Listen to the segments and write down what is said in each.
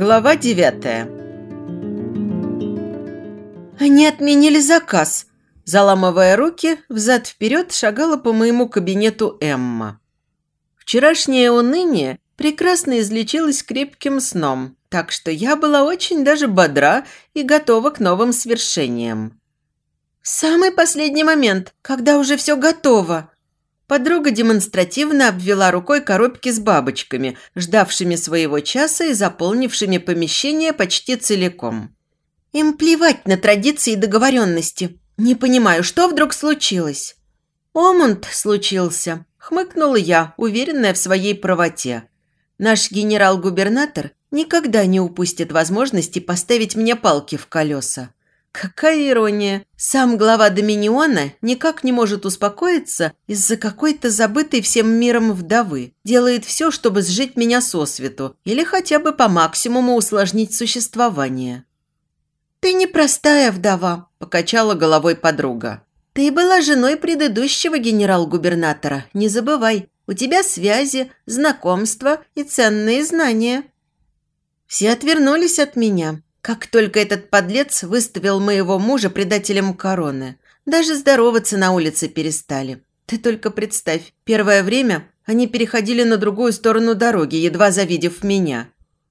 Глава девятая Они отменили заказ. Заламывая руки, взад-вперед шагала по моему кабинету Эмма. Вчерашнее уныние прекрасно излечилось крепким сном, так что я была очень даже бодра и готова к новым свершениям. В самый последний момент, когда уже все готово, Подруга демонстративно обвела рукой коробки с бабочками, ждавшими своего часа и заполнившими помещение почти целиком. Им плевать на традиции и договоренности. Не понимаю, что вдруг случилось? Омунд случился, хмыкнула я, уверенная в своей правоте. Наш генерал-губернатор никогда не упустит возможности поставить мне палки в колеса. Какая ирония! Сам глава Доминиона никак не может успокоиться из-за какой-то забытой всем миром вдовы. Делает все, чтобы сжить меня со свету или хотя бы по максимуму усложнить существование. «Ты непростая вдова», – покачала головой подруга. «Ты была женой предыдущего генерал-губернатора, не забывай. У тебя связи, знакомства и ценные знания». Все отвернулись от меня, как только этот подлец выставил моего мужа предателем короны. Даже здороваться на улице перестали. Ты только представь, первое время они переходили на другую сторону дороги, едва завидев меня.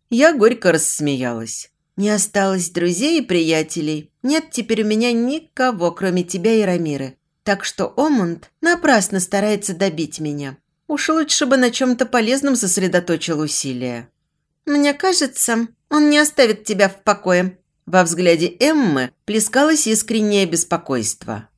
Я горько рассмеялась. Не осталось друзей и приятелей. Нет теперь у меня никого, кроме тебя и Рамиры. Так что Омунд напрасно старается добить меня. Уж лучше бы на чем-то полезном сосредоточил усилия. Мне кажется, он не оставит тебя в покое». Во взгляде Эммы плескалось искреннее беспокойство.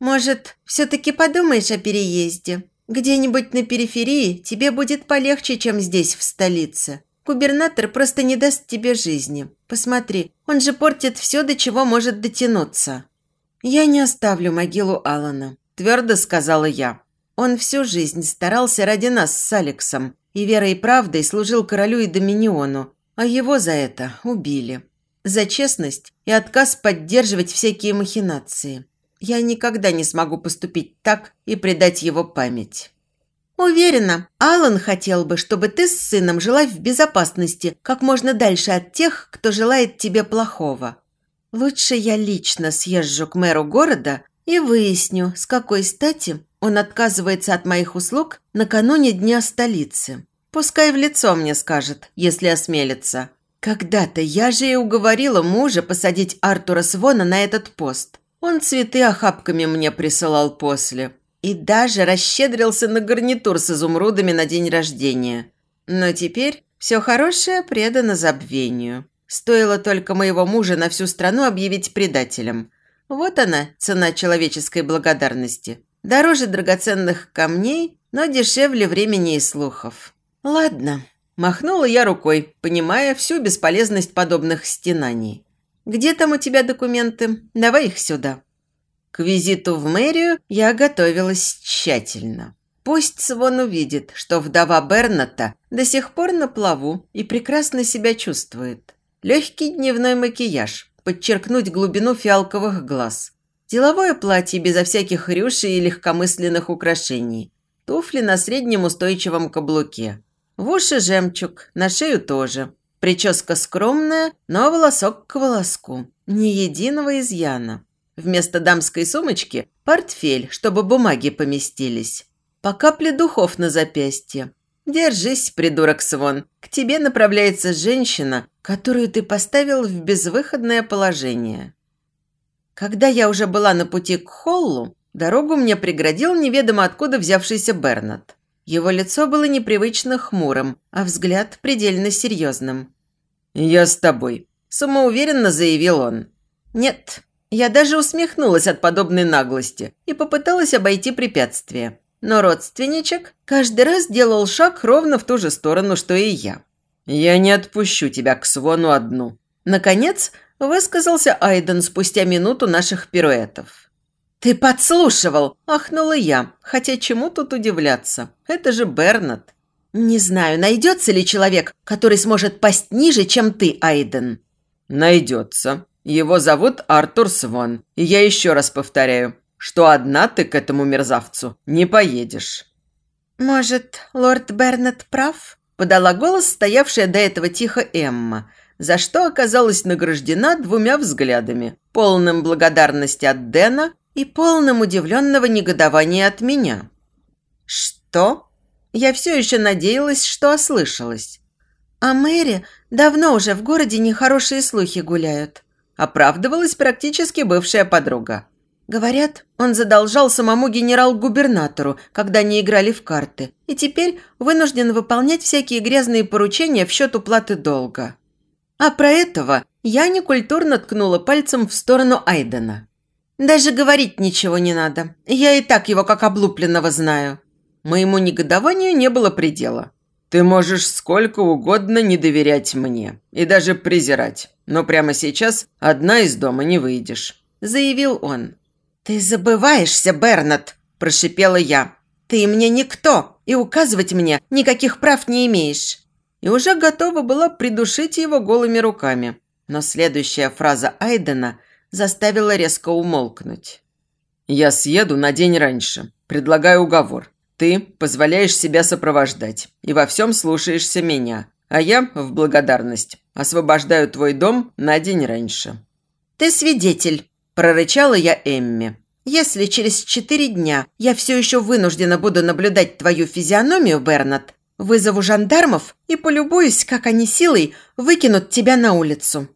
«Может, все-таки подумаешь о переезде? Где-нибудь на периферии тебе будет полегче, чем здесь, в столице. Губернатор просто не даст тебе жизни. Посмотри, он же портит все, до чего может дотянуться». «Я не оставлю могилу Алана», – твердо сказала я. Он всю жизнь старался ради нас с Алексом и верой и правдой служил королю и Доминиону, а его за это убили. За честность и отказ поддерживать всякие махинации. Я никогда не смогу поступить так и предать его память. Уверена, Алан хотел бы, чтобы ты с сыном жила в безопасности как можно дальше от тех, кто желает тебе плохого. Лучше я лично съезжу к мэру города и выясню, с какой стати он отказывается от моих услуг накануне Дня столицы. Пускай в лицо мне скажет, если осмелится. Когда-то я же и уговорила мужа посадить Артура Свона на этот пост. Он цветы охапками мне присылал после. И даже расщедрился на гарнитур с изумрудами на день рождения. Но теперь все хорошее предано забвению. Стоило только моего мужа на всю страну объявить предателем. Вот она, цена человеческой благодарности. Дороже драгоценных камней, но дешевле времени и слухов. «Ладно», – махнула я рукой, понимая всю бесполезность подобных стенаний. «Где там у тебя документы? Давай их сюда». К визиту в мэрию я готовилась тщательно. Пусть Свон увидит, что вдова Берната до сих пор на плаву и прекрасно себя чувствует. Легкий дневной макияж, подчеркнуть глубину фиалковых глаз. Деловое платье безо всяких рюшей и легкомысленных украшений. Туфли на среднем устойчивом каблуке. В уши жемчуг, на шею тоже. Прическа скромная, но волосок к волоску. Ни единого изъяна. Вместо дамской сумочки – портфель, чтобы бумаги поместились. По капле духов на запястье. Держись, придурок Свон. К тебе направляется женщина, которую ты поставил в безвыходное положение. Когда я уже была на пути к холлу, дорогу мне преградил неведомо откуда взявшийся Бернат. Его лицо было непривычно хмурым, а взгляд предельно серьезным. «Я с тобой», – самоуверенно заявил он. «Нет». Я даже усмехнулась от подобной наглости и попыталась обойти препятствие. Но родственничек каждый раз делал шаг ровно в ту же сторону, что и я. «Я не отпущу тебя к Свону одну». Наконец, высказался Айден спустя минуту наших пируэтов. «Ты подслушивал!» – ахнула я. Хотя чему тут удивляться? Это же Бернат. «Не знаю, найдется ли человек, который сможет пасть ниже, чем ты, Айден?» «Найдется. Его зовут Артур Свон. И я еще раз повторяю. что одна ты к этому мерзавцу не поедешь». «Может, лорд Бернет прав?» – подала голос стоявшая до этого тихо Эмма, за что оказалась награждена двумя взглядами, полным благодарности от Дэна и полным удивленного негодования от меня. «Что?» Я все еще надеялась, что ослышалась. «А Мэри давно уже в городе нехорошие слухи гуляют», оправдывалась практически бывшая подруга. Говорят, он задолжал самому генерал-губернатору, когда они играли в карты, и теперь вынужден выполнять всякие грязные поручения в счет уплаты долга. А про этого я некультурно ткнула пальцем в сторону Айдена. «Даже говорить ничего не надо. Я и так его как облупленного знаю». Моему негодованию не было предела. «Ты можешь сколько угодно не доверять мне и даже презирать, но прямо сейчас одна из дома не выйдешь», – заявил он. «Ты забываешься, Бернат!» – прошипела я. «Ты мне никто, и указывать мне никаких прав не имеешь!» И уже готова была придушить его голыми руками. Но следующая фраза Айдена заставила резко умолкнуть. «Я съеду на день раньше. Предлагаю уговор. Ты позволяешь себя сопровождать и во всем слушаешься меня, а я, в благодарность, освобождаю твой дом на день раньше». «Ты свидетель», Прорычала я Эмми. «Если через четыре дня я все еще вынуждена буду наблюдать твою физиономию, Бернат, вызову жандармов и полюбуюсь, как они силой выкинут тебя на улицу».